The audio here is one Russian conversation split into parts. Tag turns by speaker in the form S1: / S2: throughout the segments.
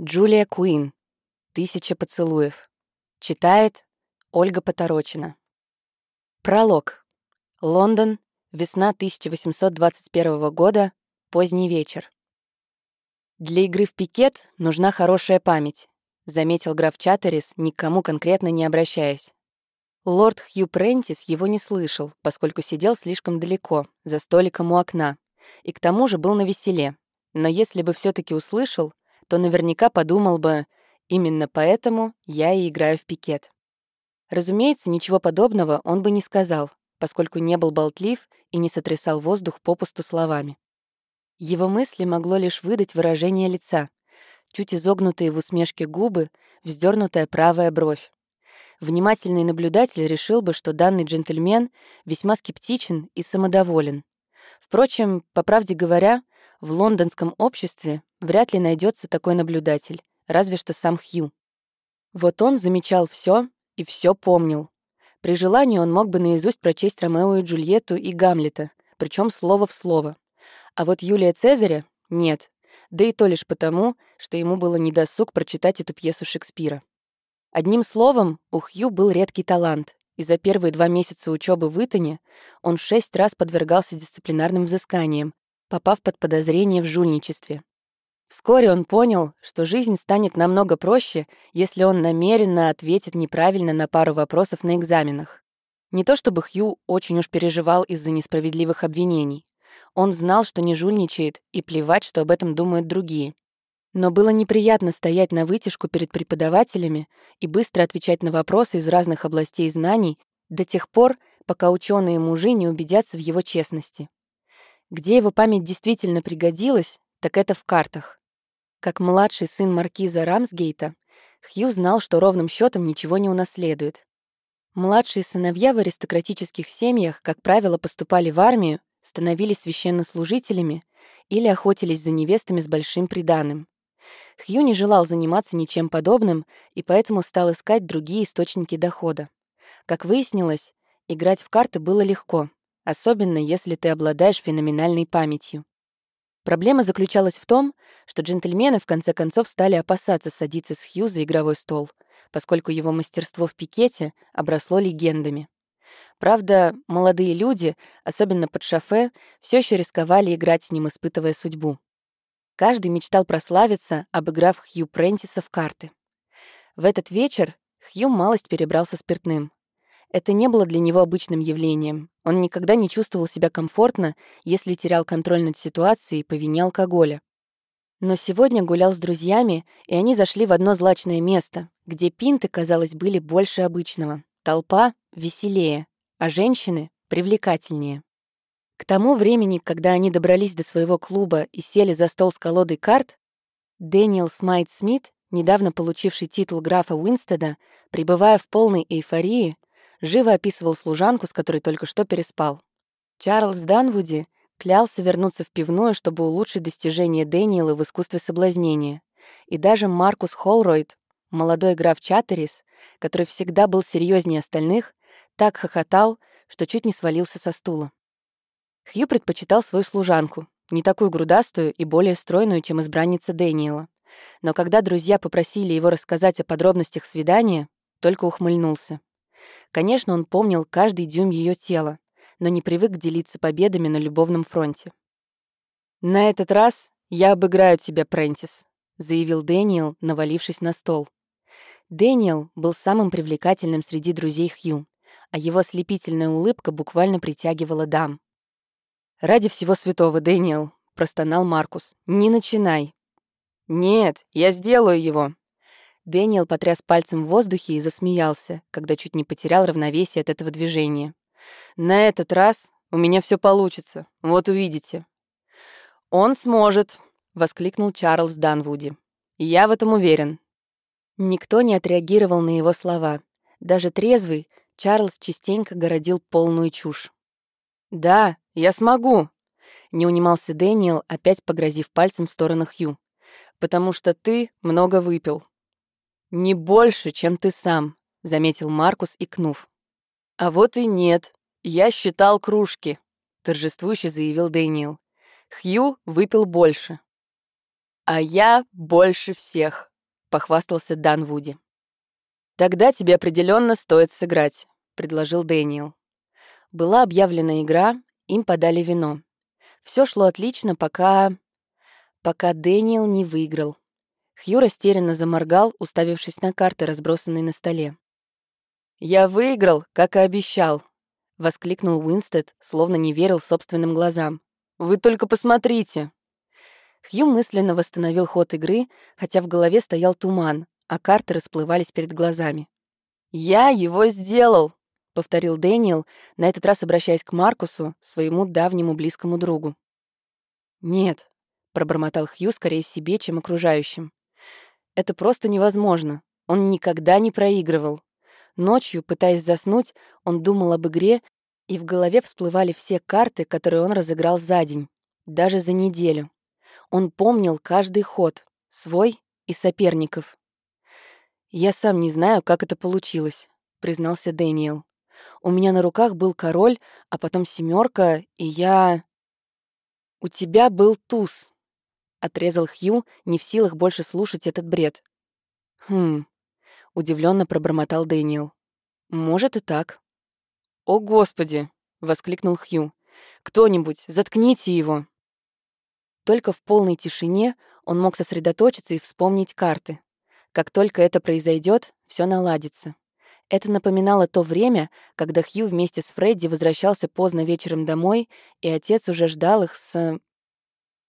S1: Джулия Куин. «Тысяча поцелуев». Читает Ольга Поторочина. Пролог. Лондон. Весна 1821 года. Поздний вечер. «Для игры в пикет нужна хорошая память», заметил граф Чаттерис, никому конкретно не обращаясь. Лорд Хью Прентис его не слышал, поскольку сидел слишком далеко, за столиком у окна, и к тому же был на веселе. Но если бы все таки услышал, то наверняка подумал бы, именно поэтому я и играю в пикет. Разумеется, ничего подобного он бы не сказал, поскольку не был болтлив и не сотрясал воздух попусту словами. Его мысли могло лишь выдать выражение лица, чуть изогнутые в усмешке губы, вздернутая правая бровь. Внимательный наблюдатель решил бы, что данный джентльмен весьма скептичен и самодоволен. Впрочем, по правде говоря, в лондонском обществе вряд ли найдется такой наблюдатель, разве что сам Хью. Вот он замечал все и все помнил. При желании он мог бы наизусть прочесть Ромео и Джульетту и Гамлета, причем слово в слово. А вот Юлия Цезаря — нет, да и то лишь потому, что ему было недосуг прочитать эту пьесу Шекспира. Одним словом, у Хью был редкий талант, и за первые два месяца учебы в Итоне он шесть раз подвергался дисциплинарным взысканиям, попав под подозрение в жульничестве. Вскоре он понял, что жизнь станет намного проще, если он намеренно ответит неправильно на пару вопросов на экзаменах. Не то чтобы Хью очень уж переживал из-за несправедливых обвинений. Он знал, что не жульничает, и плевать, что об этом думают другие. Но было неприятно стоять на вытяжку перед преподавателями и быстро отвечать на вопросы из разных областей знаний до тех пор, пока ученые мужи не убедятся в его честности. Где его память действительно пригодилась, так это в картах. Как младший сын маркиза Рамсгейта, Хью знал, что ровным счетом ничего не унаследует. Младшие сыновья в аристократических семьях, как правило, поступали в армию, становились священнослужителями или охотились за невестами с большим приданым. Хью не желал заниматься ничем подобным и поэтому стал искать другие источники дохода. Как выяснилось, играть в карты было легко особенно если ты обладаешь феноменальной памятью. Проблема заключалась в том, что джентльмены в конце концов стали опасаться садиться с Хью за игровой стол, поскольку его мастерство в пикете обросло легендами. Правда, молодые люди, особенно под шофе, все еще рисковали играть с ним, испытывая судьбу. Каждый мечтал прославиться, обыграв Хью Прентиса в карты. В этот вечер Хью малость перебрался спиртным. Это не было для него обычным явлением. Он никогда не чувствовал себя комфортно, если терял контроль над ситуацией по вине алкоголя. Но сегодня гулял с друзьями, и они зашли в одно злачное место, где пинты, казалось, были больше обычного. Толпа — веселее, а женщины — привлекательнее. К тому времени, когда они добрались до своего клуба и сели за стол с колодой карт, Дэниел Смайт Смит, недавно получивший титул графа Уинстеда, пребывая в полной эйфории, живо описывал служанку, с которой только что переспал. Чарльз Данвуди клялся вернуться в пивную, чтобы улучшить достижения Дэниела в искусстве соблазнения. И даже Маркус Холройд, молодой граф Чаттерис, который всегда был серьезнее остальных, так хохотал, что чуть не свалился со стула. Хью предпочитал свою служанку, не такую грудастую и более стройную, чем избранница Дэниела. Но когда друзья попросили его рассказать о подробностях свидания, только ухмыльнулся. Конечно, он помнил каждый дюйм ее тела, но не привык делиться победами на любовном фронте. «На этот раз я обыграю тебя, Прентис», — заявил Дэниел, навалившись на стол. Дэниел был самым привлекательным среди друзей Хью, а его ослепительная улыбка буквально притягивала дам. «Ради всего святого, Дэниел», — простонал Маркус, — «не начинай». «Нет, я сделаю его», Дэниел потряс пальцем в воздухе и засмеялся, когда чуть не потерял равновесие от этого движения. «На этот раз у меня все получится, вот увидите». «Он сможет», — воскликнул Чарльз Данвуди. «Я в этом уверен». Никто не отреагировал на его слова. Даже трезвый Чарльз частенько городил полную чушь. «Да, я смогу», — не унимался Дэниел, опять погрозив пальцем в сторону Хью. «Потому что ты много выпил». «Не больше, чем ты сам», — заметил Маркус, икнув. «А вот и нет. Я считал кружки», — торжествующе заявил Дэниел. Хью выпил больше. «А я больше всех», — похвастался Дан Вуди. «Тогда тебе определенно стоит сыграть», — предложил Дэниел. Была объявлена игра, им подали вино. Все шло отлично, пока... пока Дэниел не выиграл. Хью растерянно заморгал, уставившись на карты, разбросанные на столе. «Я выиграл, как и обещал», — воскликнул Уинстед, словно не верил собственным глазам. «Вы только посмотрите!» Хью мысленно восстановил ход игры, хотя в голове стоял туман, а карты расплывались перед глазами. «Я его сделал!» — повторил Дэниел, на этот раз обращаясь к Маркусу, своему давнему близкому другу. «Нет», — пробормотал Хью скорее себе, чем окружающим. «Это просто невозможно. Он никогда не проигрывал. Ночью, пытаясь заснуть, он думал об игре, и в голове всплывали все карты, которые он разыграл за день, даже за неделю. Он помнил каждый ход, свой и соперников. «Я сам не знаю, как это получилось», — признался Дэниел. «У меня на руках был король, а потом семерка, и я...» «У тебя был туз», — отрезал Хью, не в силах больше слушать этот бред. «Хм, удивленно пробормотал Дэниел. Может и так. О, господи! воскликнул Хью. Кто-нибудь, заткните его. Только в полной тишине он мог сосредоточиться и вспомнить карты. Как только это произойдет, все наладится. Это напоминало то время, когда Хью вместе с Фредди возвращался поздно вечером домой, и отец уже ждал их с...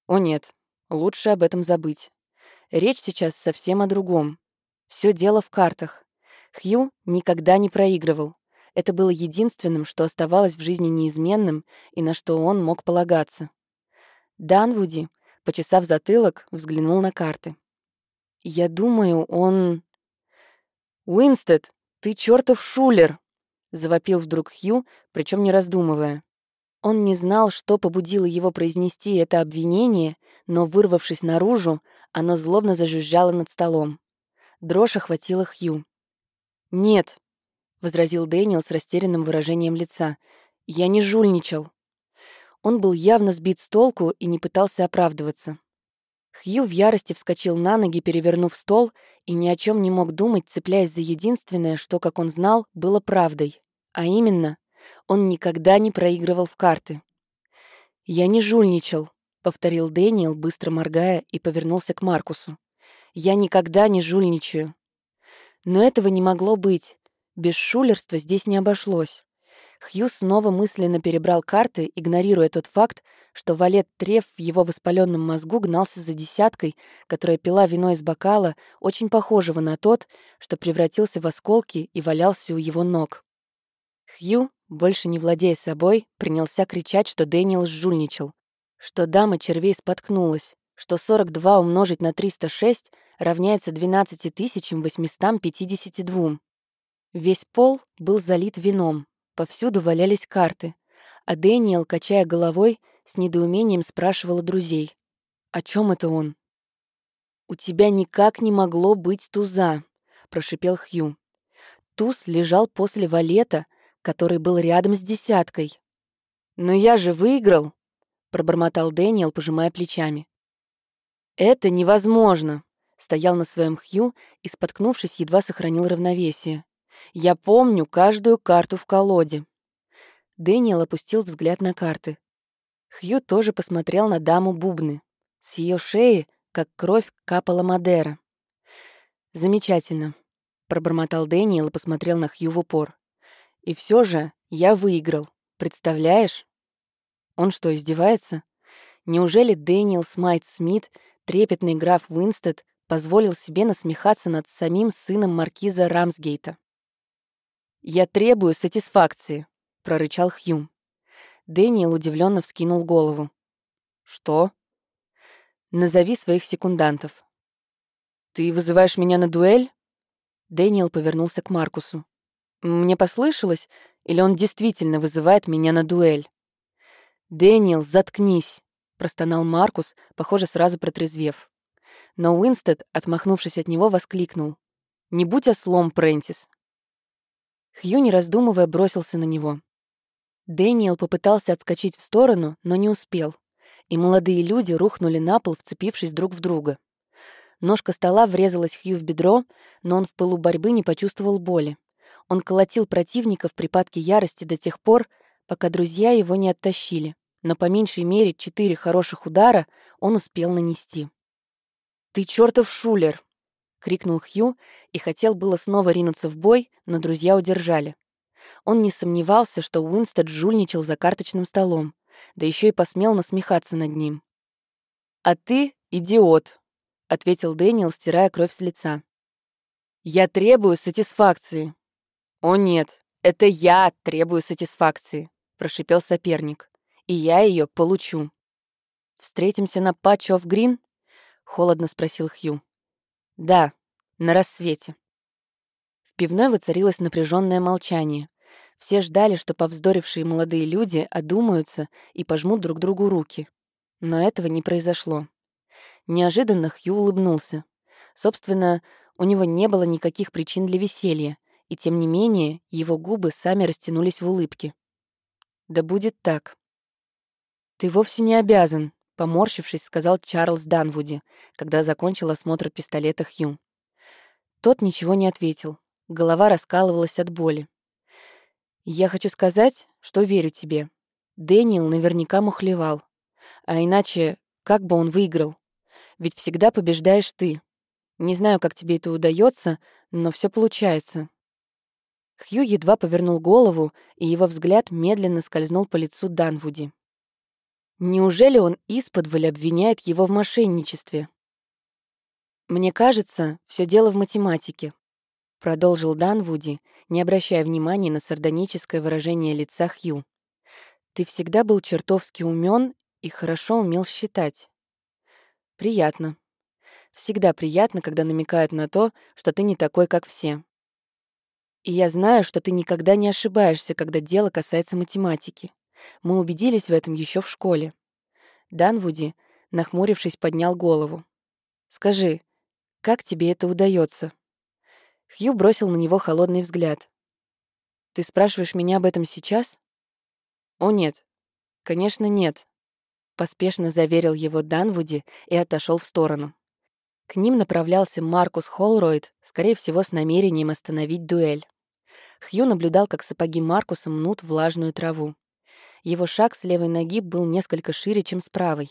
S1: О нет, лучше об этом забыть. Речь сейчас совсем о другом. Все дело в картах. Хью никогда не проигрывал. Это было единственным, что оставалось в жизни неизменным и на что он мог полагаться. Данвуди, почесав затылок, взглянул на карты. «Я думаю, он...» «Уинстед, ты чертов шулер!» — завопил вдруг Хью, причем не раздумывая. Он не знал, что побудило его произнести это обвинение, но, вырвавшись наружу, оно злобно зажужжало над столом. Дрожь охватила Хью. «Нет», — возразил Дэниел с растерянным выражением лица, — «я не жульничал». Он был явно сбит с толку и не пытался оправдываться. Хью в ярости вскочил на ноги, перевернув стол, и ни о чем не мог думать, цепляясь за единственное, что, как он знал, было правдой. А именно, он никогда не проигрывал в карты. «Я не жульничал», — повторил Дэниел, быстро моргая, и повернулся к Маркусу. Я никогда не жульничаю. Но этого не могло быть. Без шулерства здесь не обошлось. Хью снова мысленно перебрал карты, игнорируя тот факт, что валет Треф в его воспаленном мозгу гнался за десяткой, которая пила вино из бокала, очень похожего на тот, что превратился в осколки и валялся у его ног. Хью, больше не владея собой, принялся кричать, что Дэниел жульничал, что дама червей споткнулась, что 42 умножить на 306 равняется 12852. Весь пол был залит вином, повсюду валялись карты, а Дэниел, качая головой, с недоумением спрашивал друзей. «О чем это он?» «У тебя никак не могло быть туза», — прошипел Хью. Туз лежал после валета, который был рядом с десяткой. «Но я же выиграл», — пробормотал Дэниел, пожимая плечами. «Это невозможно!» Стоял на своем Хью и, споткнувшись, едва сохранил равновесие. «Я помню каждую карту в колоде». Дэниел опустил взгляд на карты. Хью тоже посмотрел на даму Бубны. С ее шеи, как кровь, капала Мадера. «Замечательно», — пробормотал Дэниел и посмотрел на Хью в упор. «И все же я выиграл. Представляешь?» Он что, издевается? Неужели Дэниел Смайт Смит трепетный граф Уинстед позволил себе насмехаться над самим сыном маркиза Рамсгейта. «Я требую сатисфакции», — прорычал Хью. Дэниел удивленно вскинул голову. «Что?» «Назови своих секундантов». «Ты вызываешь меня на дуэль?» Дэниел повернулся к Маркусу. «Мне послышалось, или он действительно вызывает меня на дуэль?» «Дэниел, заткнись!» простонал Маркус, похоже, сразу протрезвев. Но Уинстед, отмахнувшись от него, воскликнул. «Не будь ослом, Прентис!» Хью, не раздумывая, бросился на него. Дэниел попытался отскочить в сторону, но не успел, и молодые люди рухнули на пол, вцепившись друг в друга. Ножка стола врезалась Хью в бедро, но он в пылу борьбы не почувствовал боли. Он колотил противника в припадке ярости до тех пор, пока друзья его не оттащили, но по меньшей мере четыре хороших удара он успел нанести. «Ты чертов шулер!» — крикнул Хью и хотел было снова ринуться в бой, но друзья удержали. Он не сомневался, что Уинстед жульничал за карточным столом, да еще и посмел насмехаться над ним. «А ты — идиот», — ответил Дэниел, стирая кровь с лица. «Я требую сатисфакции». «О нет, это я требую сатисфакции», — прошипел соперник. «И я ее получу». «Встретимся на Патч оф Грин?» — холодно спросил Хью. «Да, на рассвете». В пивной воцарилось напряженное молчание. Все ждали, что повздорившие молодые люди одумаются и пожмут друг другу руки. Но этого не произошло. Неожиданно Хью улыбнулся. Собственно, у него не было никаких причин для веселья, и тем не менее его губы сами растянулись в улыбке. «Да будет так». «Ты вовсе не обязан», — поморщившись, сказал Чарльз Данвуди, когда закончил осмотр пистолета Хью. Тот ничего не ответил. Голова раскалывалась от боли. «Я хочу сказать, что верю тебе. Дэниел наверняка мухлевал. А иначе, как бы он выиграл? Ведь всегда побеждаешь ты. Не знаю, как тебе это удается, но все получается. Хью едва повернул голову, и его взгляд медленно скользнул по лицу Данвуди. Неужели он исподволь обвиняет его в мошенничестве? «Мне кажется, все дело в математике», — продолжил Данвуди, не обращая внимания на сардоническое выражение лица Хью. «Ты всегда был чертовски умен и хорошо умел считать. Приятно. Всегда приятно, когда намекают на то, что ты не такой, как все. И я знаю, что ты никогда не ошибаешься, когда дело касается математики. Мы убедились в этом еще в школе. Данвуди, нахмурившись, поднял голову. «Скажи, как тебе это удается? Хью бросил на него холодный взгляд. «Ты спрашиваешь меня об этом сейчас?» «О, нет. Конечно, нет. Поспешно заверил его Данвуди и отошел в сторону. К ним направлялся Маркус Холройд, скорее всего, с намерением остановить дуэль. Хью наблюдал, как сапоги Маркуса мнут влажную траву. Его шаг с левой ноги был несколько шире, чем с правой.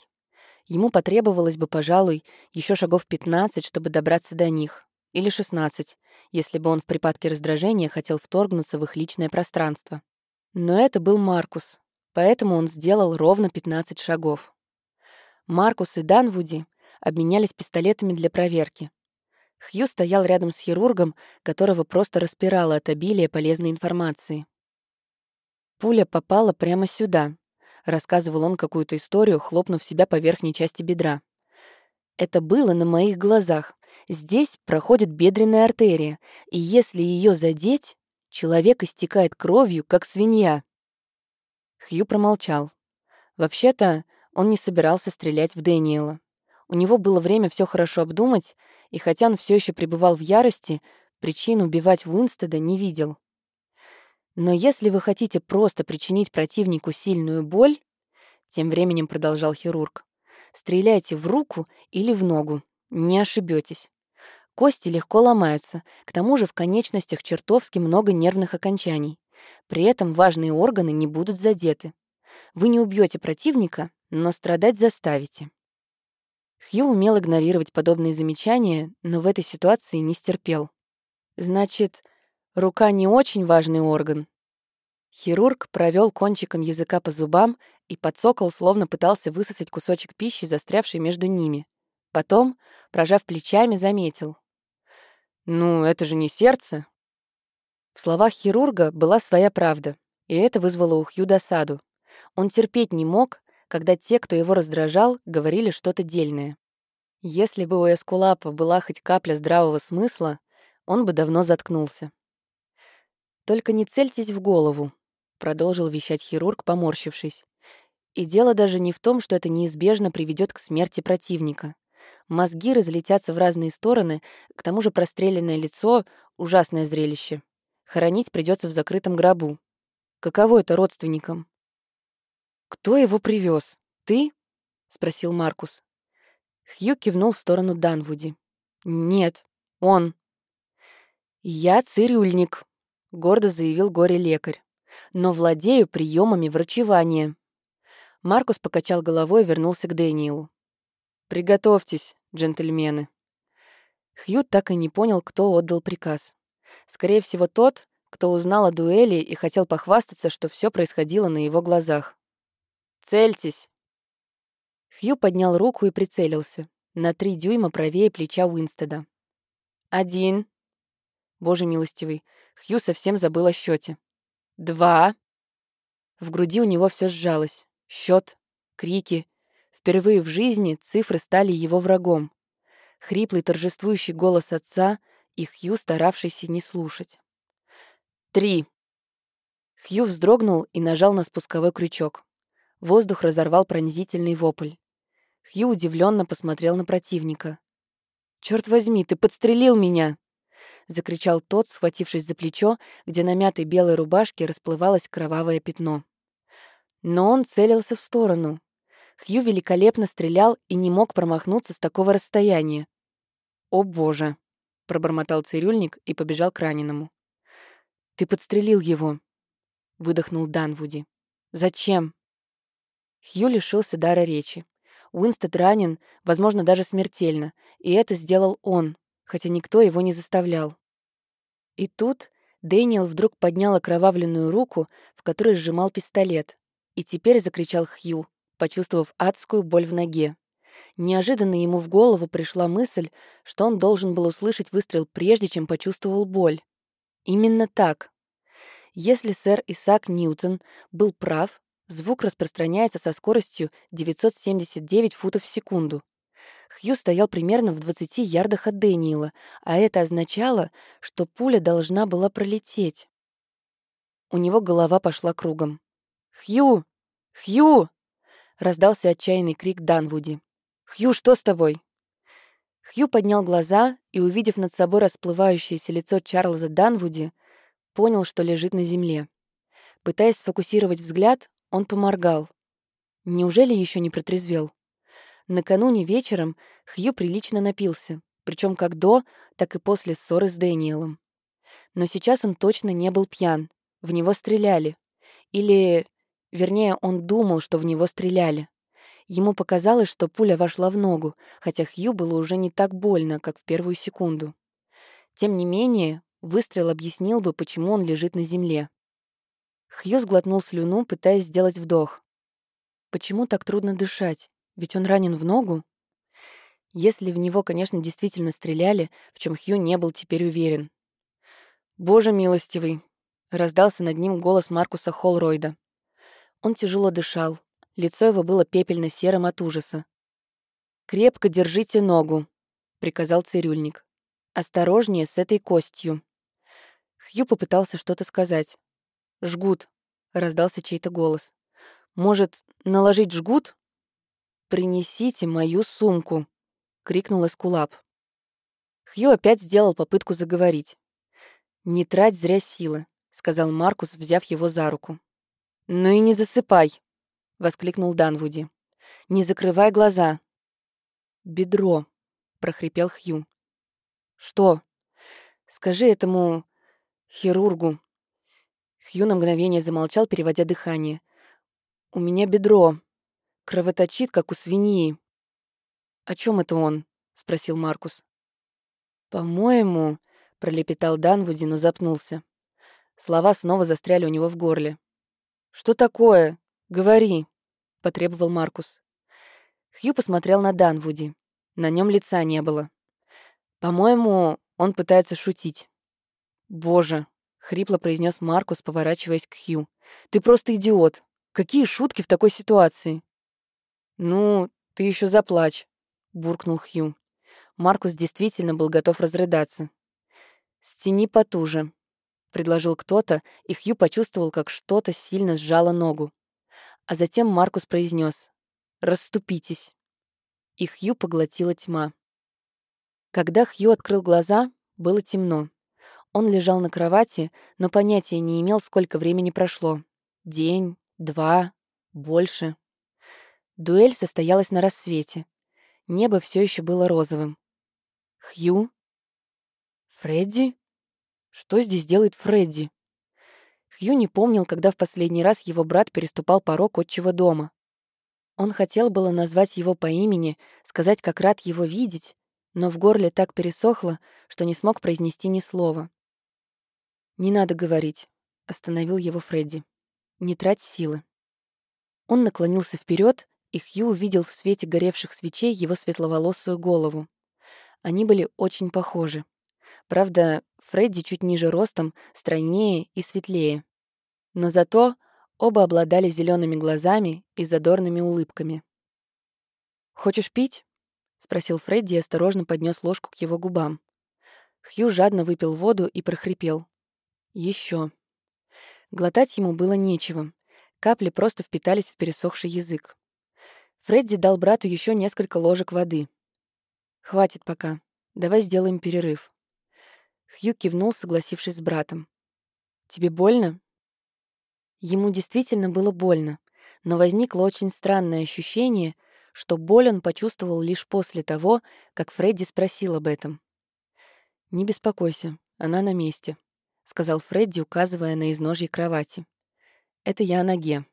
S1: Ему потребовалось бы, пожалуй, еще шагов 15, чтобы добраться до них. Или 16, если бы он в припадке раздражения хотел вторгнуться в их личное пространство. Но это был Маркус, поэтому он сделал ровно 15 шагов. Маркус и Данвуди обменялись пистолетами для проверки. Хью стоял рядом с хирургом, которого просто распирало от обилия полезной информации. «Пуля попала прямо сюда», — рассказывал он какую-то историю, хлопнув себя по верхней части бедра. «Это было на моих глазах. Здесь проходит бедренная артерия, и если ее задеть, человек истекает кровью, как свинья». Хью промолчал. Вообще-то, он не собирался стрелять в Дэниела. У него было время все хорошо обдумать, и хотя он все еще пребывал в ярости, причин убивать Уинстеда не видел. Но если вы хотите просто причинить противнику сильную боль, тем временем продолжал хирург, стреляйте в руку или в ногу, не ошибетесь. Кости легко ломаются, к тому же в конечностях чертовски много нервных окончаний. При этом важные органы не будут задеты. Вы не убьете противника, но страдать заставите. Хью умел игнорировать подобные замечания, но в этой ситуации не стерпел. Значит, рука не очень важный орган. Хирург провел кончиком языка по зубам и подсокол, словно пытался высосать кусочек пищи, застрявший между ними. Потом, прожав плечами, заметил. «Ну, это же не сердце». В словах хирурга была своя правда, и это вызвало у Хью досаду. Он терпеть не мог, когда те, кто его раздражал, говорили что-то дельное. Если бы у Эскулапа была хоть капля здравого смысла, он бы давно заткнулся. «Только не цельтесь в голову», — продолжил вещать хирург, поморщившись. «И дело даже не в том, что это неизбежно приведет к смерти противника. Мозги разлетятся в разные стороны, к тому же простреленное лицо — ужасное зрелище. Хоронить придется в закрытом гробу. Каково это родственникам? «Кто его привез? Ты?» — спросил Маркус. Хью кивнул в сторону Данвуди. «Нет, он». «Я цирюльник», — гордо заявил горе-лекарь, «но владею приемами врачевания». Маркус покачал головой и вернулся к Дэниелу. «Приготовьтесь, джентльмены». Хью так и не понял, кто отдал приказ. Скорее всего, тот, кто узнал о дуэли и хотел похвастаться, что все происходило на его глазах. «Цельтесь!» Хью поднял руку и прицелился. На три дюйма правее плеча Уинстеда. «Один!» Боже милостивый, Хью совсем забыл о счете. «Два!» В груди у него все сжалось. Счет, крики. Впервые в жизни цифры стали его врагом. Хриплый торжествующий голос отца и Хью, старавшийся не слушать. «Три!» Хью вздрогнул и нажал на спусковой крючок. Воздух разорвал пронзительный вопль. Хью удивленно посмотрел на противника. «Черт возьми, ты подстрелил меня!» — закричал тот, схватившись за плечо, где на мятой белой рубашке расплывалось кровавое пятно. Но он целился в сторону. Хью великолепно стрелял и не мог промахнуться с такого расстояния. «О боже!» — пробормотал цирюльник и побежал к раненому. «Ты подстрелил его», — выдохнул Данвуди. «Зачем?» Хью лишился дара речи. Уинстед ранен, возможно, даже смертельно, и это сделал он, хотя никто его не заставлял. И тут Дэниел вдруг поднял окровавленную руку, в которой сжимал пистолет, и теперь закричал Хью, почувствовав адскую боль в ноге. Неожиданно ему в голову пришла мысль, что он должен был услышать выстрел прежде, чем почувствовал боль. Именно так. Если сэр Исаак Ньютон был прав, звук распространяется со скоростью 979 футов в секунду. Хью стоял примерно в 20 ярдах от Дэниела, а это означало, что пуля должна была пролететь. У него голова пошла кругом. «Хью! Хью!» — раздался отчаянный крик Данвуди. «Хью, что с тобой?» Хью поднял глаза и, увидев над собой расплывающееся лицо Чарльза Данвуди, понял, что лежит на земле. Пытаясь сфокусировать взгляд, он поморгал. Неужели еще не протрезвел? Накануне вечером Хью прилично напился, причем как до, так и после ссоры с Дэниелом. Но сейчас он точно не был пьян. В него стреляли. Или, вернее, он думал, что в него стреляли. Ему показалось, что пуля вошла в ногу, хотя Хью было уже не так больно, как в первую секунду. Тем не менее, выстрел объяснил бы, почему он лежит на земле. Хью сглотнул слюну, пытаясь сделать вдох. Почему так трудно дышать? Ведь он ранен в ногу. Если в него, конечно, действительно стреляли, в чем Хью не был теперь уверен. «Боже милостивый!» — раздался над ним голос Маркуса Холройда. Он тяжело дышал, Лицо его было пепельно-серым от ужаса. «Крепко держите ногу», — приказал цирюльник. «Осторожнее с этой костью». Хью попытался что-то сказать. «Жгут», — раздался чей-то голос. «Может, наложить жгут?» «Принесите мою сумку», — крикнул Эскулап. Хью опять сделал попытку заговорить. «Не трать зря силы», — сказал Маркус, взяв его за руку. «Ну и не засыпай», — воскликнул Данвуди. «Не закрывай глаза!» «Бедро!» — прохрипел Хью. «Что? Скажи этому... хирургу». Хью на мгновение замолчал, переводя дыхание. «У меня бедро. Кровоточит, как у свиньи». «О чем это он?» — спросил Маркус. «По-моему...» — пролепетал Данвуди, но запнулся. Слова снова застряли у него в горле. «Что такое?» «Говори», — потребовал Маркус. Хью посмотрел на Данвуди. На нем лица не было. По-моему, он пытается шутить. «Боже», — хрипло произнес Маркус, поворачиваясь к Хью. «Ты просто идиот. Какие шутки в такой ситуации?» «Ну, ты еще заплачь», — буркнул Хью. Маркус действительно был готов разрыдаться. «Стяни потуже», — предложил кто-то, и Хью почувствовал, как что-то сильно сжало ногу. А затем Маркус произнес «Расступитесь». И Хью поглотила тьма. Когда Хью открыл глаза, было темно. Он лежал на кровати, но понятия не имел, сколько времени прошло. День, два, больше. Дуэль состоялась на рассвете. Небо все еще было розовым. Хью? Фредди? Что здесь делает Фредди? Хью не помнил, когда в последний раз его брат переступал порог отчего дома. Он хотел было назвать его по имени, сказать, как рад его видеть, но в горле так пересохло, что не смог произнести ни слова. «Не надо говорить», — остановил его Фредди. «Не трать силы». Он наклонился вперед, и Хью увидел в свете горевших свечей его светловолосую голову. Они были очень похожи. Правда, Фредди чуть ниже ростом, стройнее и светлее. Но зато Оба обладали зелеными глазами и задорными улыбками. «Хочешь пить?» — спросил Фредди и осторожно поднес ложку к его губам. Хью жадно выпил воду и прохрипел. Еще. Глотать ему было нечего. Капли просто впитались в пересохший язык. Фредди дал брату еще несколько ложек воды. «Хватит пока. Давай сделаем перерыв». Хью кивнул, согласившись с братом. «Тебе больно?» Ему действительно было больно, но возникло очень странное ощущение, что боль он почувствовал лишь после того, как Фредди спросил об этом. «Не беспокойся, она на месте», — сказал Фредди, указывая на изножье кровати. «Это я о ноге».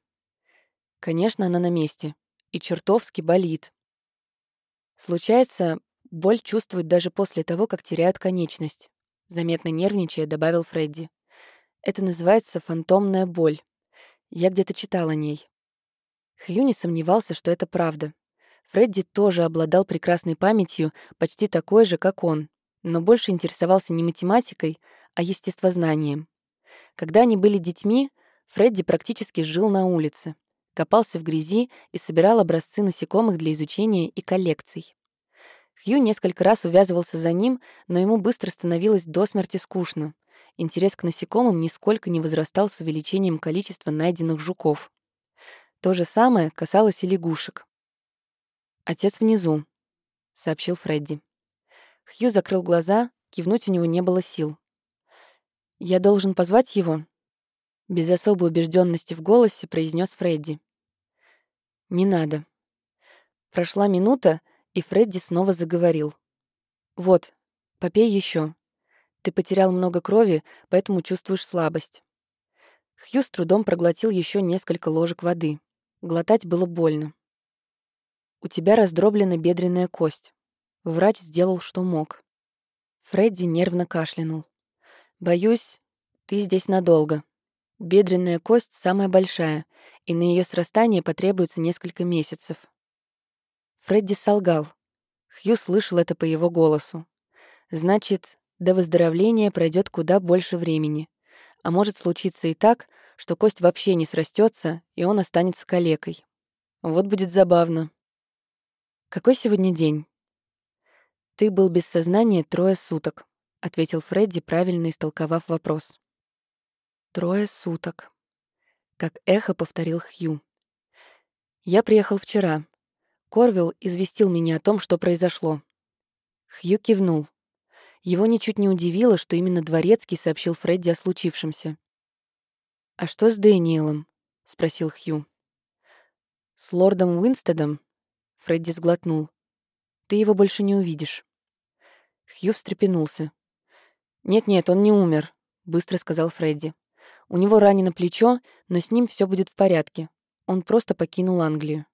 S1: «Конечно, она на месте. И чертовски болит». Случается, боль чувствуют даже после того, как теряют конечность. Заметно нервничая, добавил Фредди. Это называется фантомная боль. Я где-то читал о ней. Хью не сомневался, что это правда. Фредди тоже обладал прекрасной памятью, почти такой же, как он, но больше интересовался не математикой, а естествознанием. Когда они были детьми, Фредди практически жил на улице, копался в грязи и собирал образцы насекомых для изучения и коллекций. Хью несколько раз увязывался за ним, но ему быстро становилось до смерти скучно, интерес к насекомым нисколько не возрастал с увеличением количества найденных жуков. То же самое касалось и лягушек. «Отец внизу», — сообщил Фредди. Хью закрыл глаза, кивнуть у него не было сил. «Я должен позвать его?» Без особой убежденности в голосе произнес Фредди. «Не надо». Прошла минута, и Фредди снова заговорил. «Вот, попей еще. Ты потерял много крови, поэтому чувствуешь слабость. Хью с трудом проглотил еще несколько ложек воды. Глотать было больно. У тебя раздроблена бедренная кость. Врач сделал, что мог. Фредди нервно кашлянул. Боюсь, ты здесь надолго. Бедренная кость самая большая, и на ее срастание потребуется несколько месяцев. Фредди солгал. Хью слышал это по его голосу. Значит, до выздоровления пройдет куда больше времени. А может случиться и так, что кость вообще не срастется, и он останется калекой. Вот будет забавно. «Какой сегодня день?» «Ты был без сознания трое суток», — ответил Фредди, правильно истолковав вопрос. «Трое суток», — как эхо повторил Хью. «Я приехал вчера. Корвилл известил меня о том, что произошло». Хью кивнул. Его ничуть не удивило, что именно Дворецкий сообщил Фредди о случившемся. «А что с Дэниелом?» — спросил Хью. «С лордом Уинстедом?» — Фредди сглотнул. «Ты его больше не увидишь». Хью встрепенулся. «Нет-нет, он не умер», — быстро сказал Фредди. «У него ранено плечо, но с ним все будет в порядке. Он просто покинул Англию.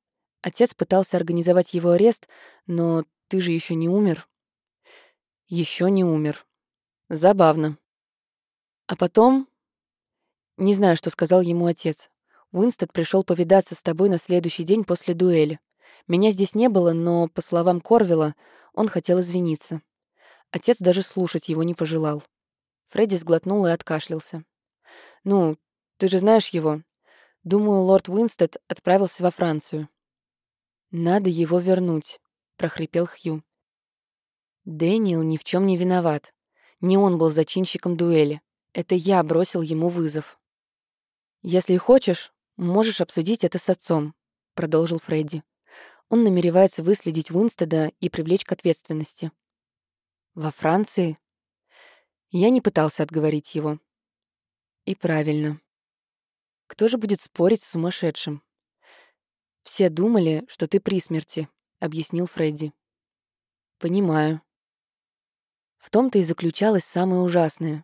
S1: Отец пытался организовать его арест, но ты же еще не умер» еще не умер. Забавно. А потом... Не знаю, что сказал ему отец. Уинстед пришел повидаться с тобой на следующий день после дуэли. Меня здесь не было, но, по словам Корвилла, он хотел извиниться. Отец даже слушать его не пожелал. Фредди сглотнул и откашлялся. «Ну, ты же знаешь его. Думаю, лорд Уинстед отправился во Францию». «Надо его вернуть», — прохрипел Хью. Дэниел ни в чем не виноват. Не он был зачинщиком дуэли. Это я бросил ему вызов. «Если хочешь, можешь обсудить это с отцом», — продолжил Фредди. Он намеревается выследить Уинстеда и привлечь к ответственности. «Во Франции?» Я не пытался отговорить его. И правильно. Кто же будет спорить с сумасшедшим? «Все думали, что ты при смерти», — объяснил Фредди. «Понимаю», В том-то и заключалось самое ужасное.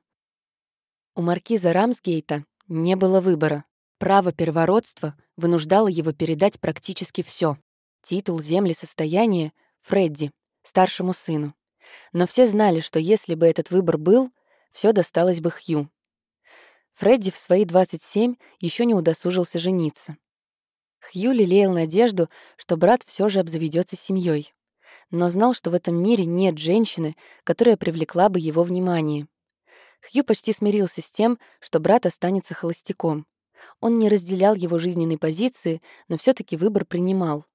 S1: У маркиза Рамсгейта не было выбора. Право первородства вынуждало его передать практически все: Титул, земли, состояние — Фредди, старшему сыну. Но все знали, что если бы этот выбор был, все досталось бы Хью. Фредди в свои 27 еще не удосужился жениться. Хью лелеял надежду, что брат все же обзаведется семьей, но знал, что в этом мире нет женщины, которая привлекла бы его внимание. Хью почти смирился с тем, что брат останется холостяком. Он не разделял его жизненной позиции, но все таки выбор принимал.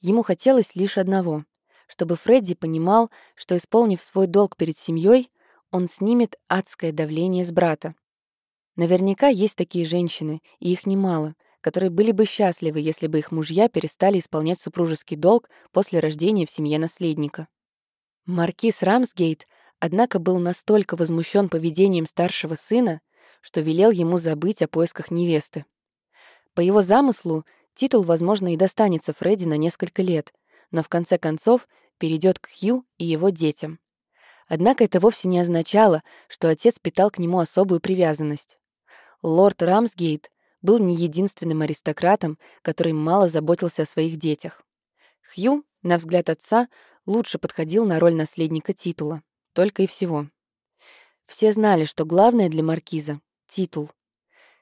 S1: Ему хотелось лишь одного — чтобы Фредди понимал, что, исполнив свой долг перед семьей, он снимет адское давление с брата. Наверняка есть такие женщины, и их немало, которые были бы счастливы, если бы их мужья перестали исполнять супружеский долг после рождения в семье наследника. Маркиз Рамсгейт, однако, был настолько возмущен поведением старшего сына, что велел ему забыть о поисках невесты. По его замыслу, титул, возможно, и достанется Фредди на несколько лет, но в конце концов перейдет к Хью и его детям. Однако это вовсе не означало, что отец питал к нему особую привязанность. Лорд Рамсгейт был не единственным аристократом, который мало заботился о своих детях. Хью, на взгляд отца, лучше подходил на роль наследника титула, только и всего. Все знали, что главное для маркиза — титул.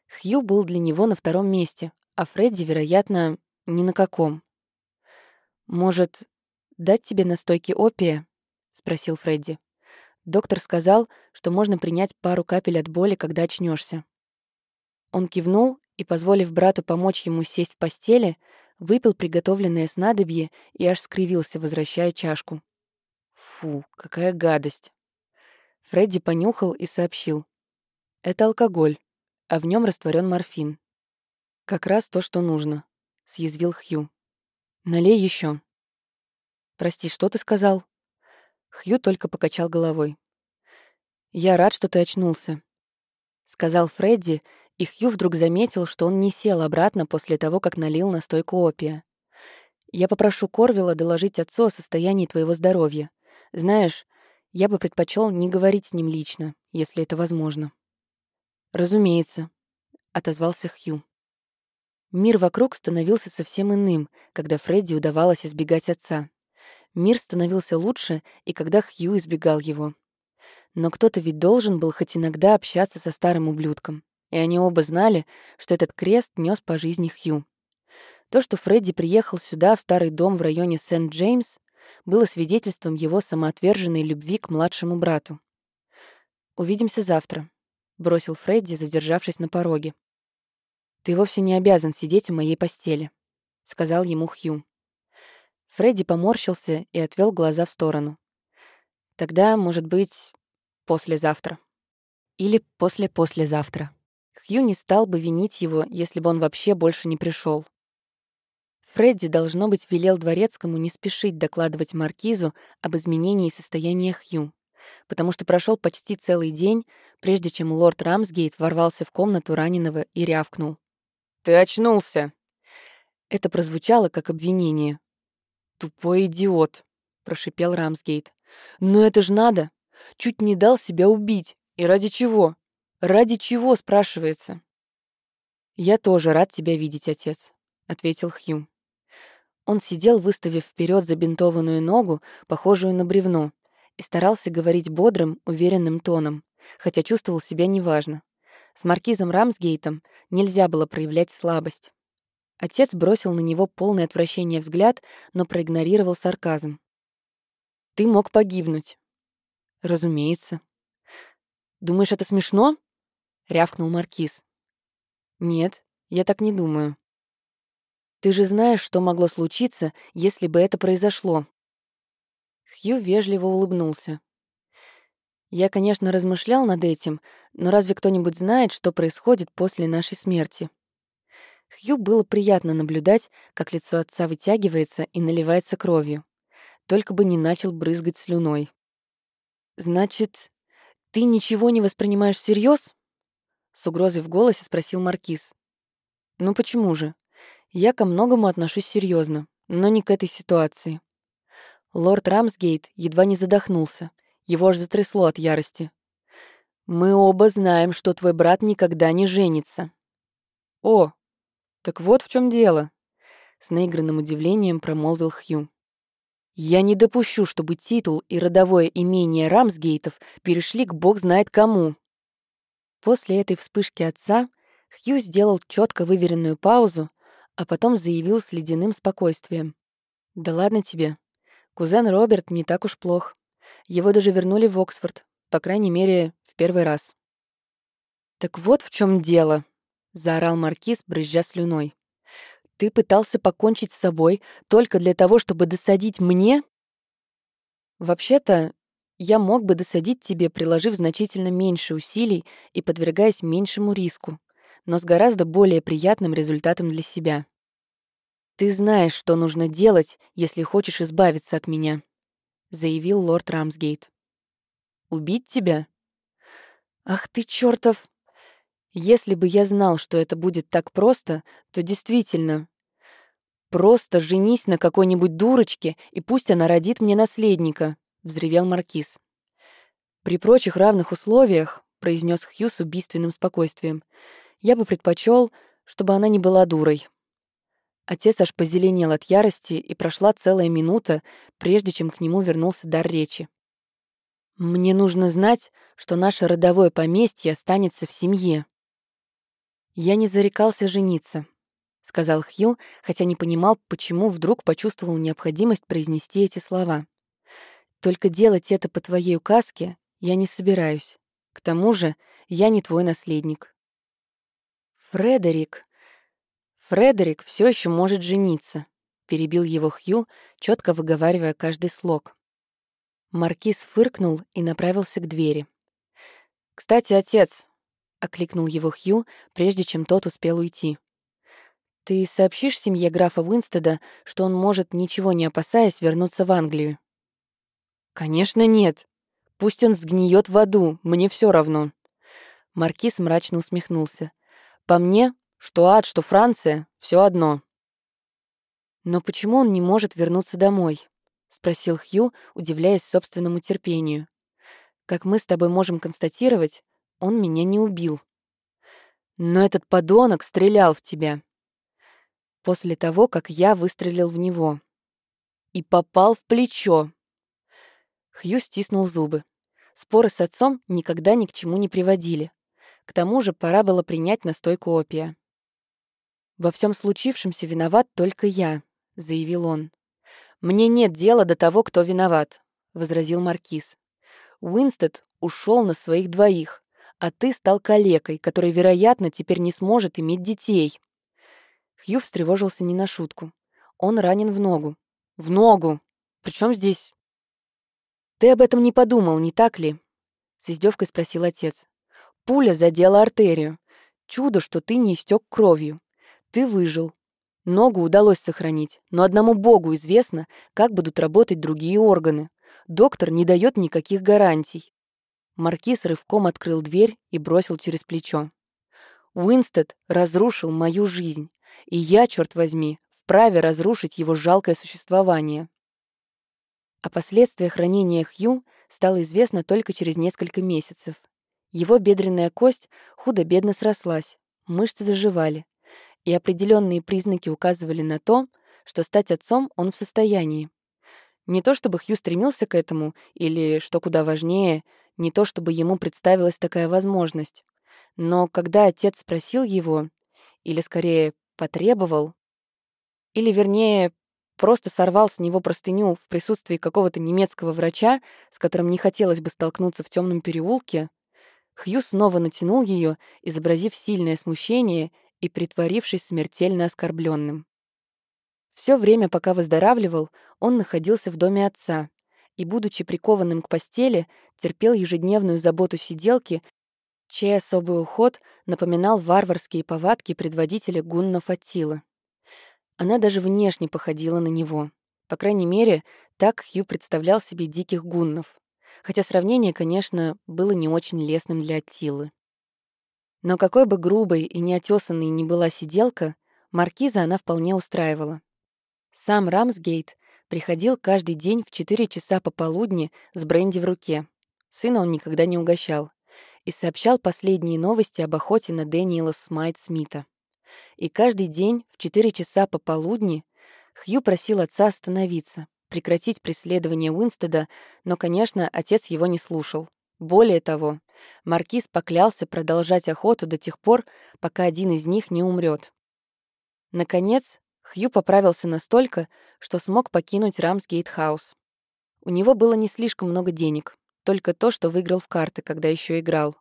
S1: Хью был для него на втором месте, а Фредди, вероятно, ни на каком. «Может, дать тебе настойки опия?» — спросил Фредди. Доктор сказал, что можно принять пару капель от боли, когда очнешься. Он кивнул и, позволив брату помочь ему сесть в постели, выпил приготовленное снадобье и аж скривился, возвращая чашку. «Фу, какая гадость!» Фредди понюхал и сообщил. «Это алкоголь, а в нем растворен морфин. Как раз то, что нужно», — съязвил Хью. Налей еще. Прости, что ты сказал? Хью только покачал головой. Я рад, что ты очнулся, сказал Фредди, и Хью вдруг заметил, что он не сел обратно после того, как налил настойку опия. Я попрошу Корвилла доложить отцу о состоянии твоего здоровья. Знаешь, я бы предпочел не говорить с ним лично, если это возможно. Разумеется, отозвался Хью. Мир вокруг становился совсем иным, когда Фредди удавалось избегать отца. Мир становился лучше, и когда Хью избегал его. Но кто-то ведь должен был хоть иногда общаться со старым ублюдком. И они оба знали, что этот крест нес по жизни Хью. То, что Фредди приехал сюда, в старый дом в районе Сент-Джеймс, было свидетельством его самоотверженной любви к младшему брату. «Увидимся завтра», — бросил Фредди, задержавшись на пороге. «Ты вовсе не обязан сидеть у моей постели», — сказал ему Хью. Фредди поморщился и отвел глаза в сторону. «Тогда, может быть, послезавтра. Или после-послезавтра». Хью не стал бы винить его, если бы он вообще больше не пришел. Фредди, должно быть, велел Дворецкому не спешить докладывать Маркизу об изменении состояния Хью, потому что прошел почти целый день, прежде чем лорд Рамсгейт ворвался в комнату раненого и рявкнул. «Ты очнулся!» Это прозвучало как обвинение. «Тупой идиот!» — прошипел Рамсгейт. «Но это ж надо! Чуть не дал себя убить! И ради чего? Ради чего?» — спрашивается. «Я тоже рад тебя видеть, отец», — ответил Хью. Он сидел, выставив вперед забинтованную ногу, похожую на бревно, и старался говорить бодрым, уверенным тоном, хотя чувствовал себя неважно. С маркизом Рамсгейтом нельзя было проявлять слабость. Отец бросил на него полное отвращение взгляд, но проигнорировал сарказм. «Ты мог погибнуть». «Разумеется». «Думаешь, это смешно?» — рявкнул маркиз. «Нет, я так не думаю». «Ты же знаешь, что могло случиться, если бы это произошло». Хью вежливо улыбнулся. Я, конечно, размышлял над этим, но разве кто-нибудь знает, что происходит после нашей смерти? Хью было приятно наблюдать, как лицо отца вытягивается и наливается кровью. Только бы не начал брызгать слюной. «Значит, ты ничего не воспринимаешь всерьез? С угрозой в голосе спросил Маркиз. «Ну почему же? Я ко многому отношусь серьезно, но не к этой ситуации». Лорд Рамсгейт едва не задохнулся. Его аж затрясло от ярости. «Мы оба знаем, что твой брат никогда не женится». «О, так вот в чем дело», — с наигранным удивлением промолвил Хью. «Я не допущу, чтобы титул и родовое имение Рамсгейтов перешли к бог знает кому». После этой вспышки отца Хью сделал четко выверенную паузу, а потом заявил с ледяным спокойствием. «Да ладно тебе. Кузен Роберт не так уж плох. Его даже вернули в Оксфорд, по крайней мере, в первый раз». «Так вот в чем дело», — заорал Маркиз, брызжа слюной. «Ты пытался покончить с собой только для того, чтобы досадить мне?» «Вообще-то, я мог бы досадить тебе, приложив значительно меньше усилий и подвергаясь меньшему риску но с гораздо более приятным результатом для себя. «Ты знаешь, что нужно делать, если хочешь избавиться от меня», — заявил лорд Рамсгейт. «Убить тебя?» «Ах ты чертов! Если бы я знал, что это будет так просто, то действительно. Просто женись на какой-нибудь дурочке, и пусть она родит мне наследника», — взревел Маркиз. «При прочих равных условиях», — произнес Хью с убийственным спокойствием, — я бы предпочел, чтобы она не была дурой. Отец аж позеленел от ярости, и прошла целая минута, прежде чем к нему вернулся дар речи. «Мне нужно знать, что наше родовое поместье останется в семье». «Я не зарекался жениться», — сказал Хью, хотя не понимал, почему вдруг почувствовал необходимость произнести эти слова. «Только делать это по твоей указке я не собираюсь. К тому же я не твой наследник». «Фредерик! Фредерик все еще может жениться», — перебил его Хью, четко выговаривая каждый слог. Маркиз фыркнул и направился к двери. «Кстати, отец», — окликнул его Хью, прежде чем тот успел уйти. «Ты сообщишь семье графа Уинстеда, что он может, ничего не опасаясь, вернуться в Англию?» «Конечно нет. Пусть он сгниет в аду, мне все равно». Маркиз мрачно усмехнулся. По мне, что ад, что Франция — все одно. Но почему он не может вернуться домой? Спросил Хью, удивляясь собственному терпению. Как мы с тобой можем констатировать, он меня не убил. Но этот подонок стрелял в тебя. После того, как я выстрелил в него. И попал в плечо. Хью стиснул зубы. Споры с отцом никогда ни к чему не приводили. К тому же пора было принять настойку опия. «Во всем случившемся виноват только я», — заявил он. «Мне нет дела до того, кто виноват», — возразил Маркиз. «Уинстед ушел на своих двоих, а ты стал калекой, который, вероятно, теперь не сможет иметь детей». Хью встревожился не на шутку. Он ранен в ногу. «В ногу! Причем здесь...» «Ты об этом не подумал, не так ли?» С издевкой спросил отец. Пуля задела артерию. Чудо, что ты не истек кровью. Ты выжил. Ногу удалось сохранить, но одному богу известно, как будут работать другие органы. Доктор не дает никаких гарантий. Маркиз рывком открыл дверь и бросил через плечо. Уинстед разрушил мою жизнь, и я, черт возьми, вправе разрушить его жалкое существование. О последствиях ранения Хью стало известно только через несколько месяцев. Его бедренная кость худо-бедно срослась, мышцы заживали, и определенные признаки указывали на то, что стать отцом он в состоянии. Не то чтобы Хью стремился к этому, или, что куда важнее, не то чтобы ему представилась такая возможность. Но когда отец спросил его, или скорее потребовал, или вернее просто сорвал с него простыню в присутствии какого-то немецкого врача, с которым не хотелось бы столкнуться в темном переулке, Хью снова натянул ее, изобразив сильное смущение и притворившись смертельно оскорбленным. Все время, пока выздоравливал, он находился в доме отца и, будучи прикованным к постели, терпел ежедневную заботу сиделки, чей особый уход напоминал варварские повадки предводителя гуннов Аттила. Она даже внешне походила на него. По крайней мере, так Хью представлял себе диких гуннов хотя сравнение, конечно, было не очень лестным для Аттилы. Но какой бы грубой и неотесанной ни была сиделка, маркиза она вполне устраивала. Сам Рамсгейт приходил каждый день в 4 часа пополудни с бренди в руке, Сына он никогда не угощал. И сообщал последние новости об охоте на Дэниела Смайт Смита. И каждый день в 4 часа пополудни Хью просил отца остановиться, прекратить преследование Уинстеда, но, конечно, отец его не слушал. Более того, маркиз поклялся продолжать охоту до тех пор, пока один из них не умрет. Наконец, Хью поправился настолько, что смог покинуть Рамсгейт-хаус. У него было не слишком много денег, только то, что выиграл в карты, когда еще играл.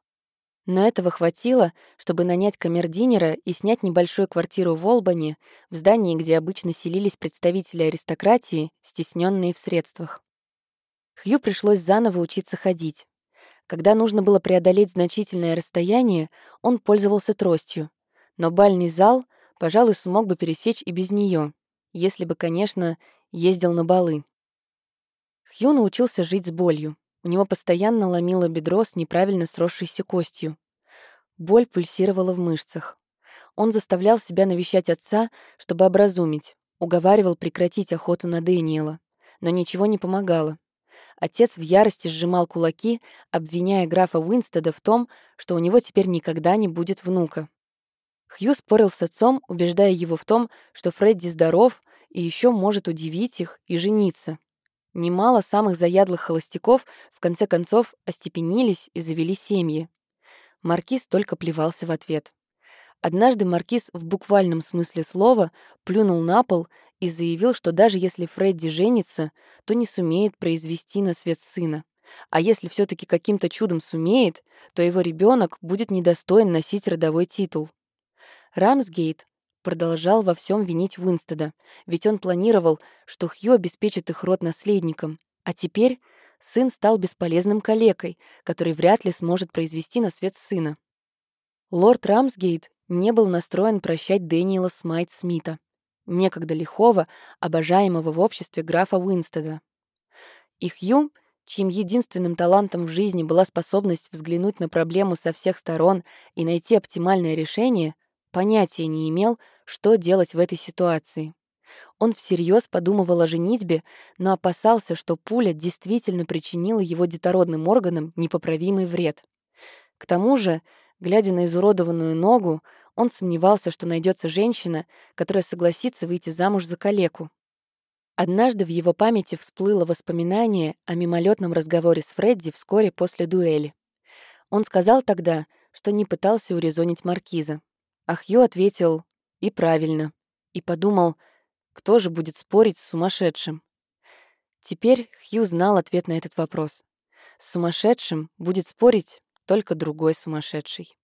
S1: Но этого хватило, чтобы нанять камердинера и снять небольшую квартиру в Олбани, в здании, где обычно селились представители аристократии, стесненные в средствах. Хью пришлось заново учиться ходить. Когда нужно было преодолеть значительное расстояние, он пользовался тростью. Но бальный зал, пожалуй, смог бы пересечь и без нее, если бы, конечно, ездил на балы. Хью научился жить с болью. У него постоянно ломило бедро с неправильно сросшейся костью. Боль пульсировала в мышцах. Он заставлял себя навещать отца, чтобы образумить, уговаривал прекратить охоту на Дэниела. Но ничего не помогало. Отец в ярости сжимал кулаки, обвиняя графа Уинстеда в том, что у него теперь никогда не будет внука. Хью спорил с отцом, убеждая его в том, что Фредди здоров и еще может удивить их и жениться. Немало самых заядлых холостяков в конце концов остепенились и завели семьи. Маркиз только плевался в ответ. Однажды Маркиз в буквальном смысле слова плюнул на пол и заявил, что даже если Фредди женится, то не сумеет произвести на свет сына. А если все таки каким-то чудом сумеет, то его ребенок будет недостоин носить родовой титул. Рамсгейт продолжал во всем винить Уинстеда, ведь он планировал, что Хью обеспечит их род наследником, а теперь сын стал бесполезным калекой, который вряд ли сможет произвести на свет сына. Лорд Рамсгейт не был настроен прощать Дэниела Смайт Смита, некогда лихого, обожаемого в обществе графа Уинстеда. И Хью, чьим единственным талантом в жизни была способность взглянуть на проблему со всех сторон и найти оптимальное решение — понятия не имел, что делать в этой ситуации. Он всерьез подумывал о женитьбе, но опасался, что пуля действительно причинила его детородным органам непоправимый вред. К тому же, глядя на изуродованную ногу, он сомневался, что найдется женщина, которая согласится выйти замуж за калеку. Однажды в его памяти всплыло воспоминание о мимолетном разговоре с Фредди вскоре после дуэли. Он сказал тогда, что не пытался урезонить маркиза. А Хью ответил «и правильно» и подумал, кто же будет спорить с сумасшедшим. Теперь Хью знал ответ на этот вопрос. С сумасшедшим будет спорить только другой сумасшедший.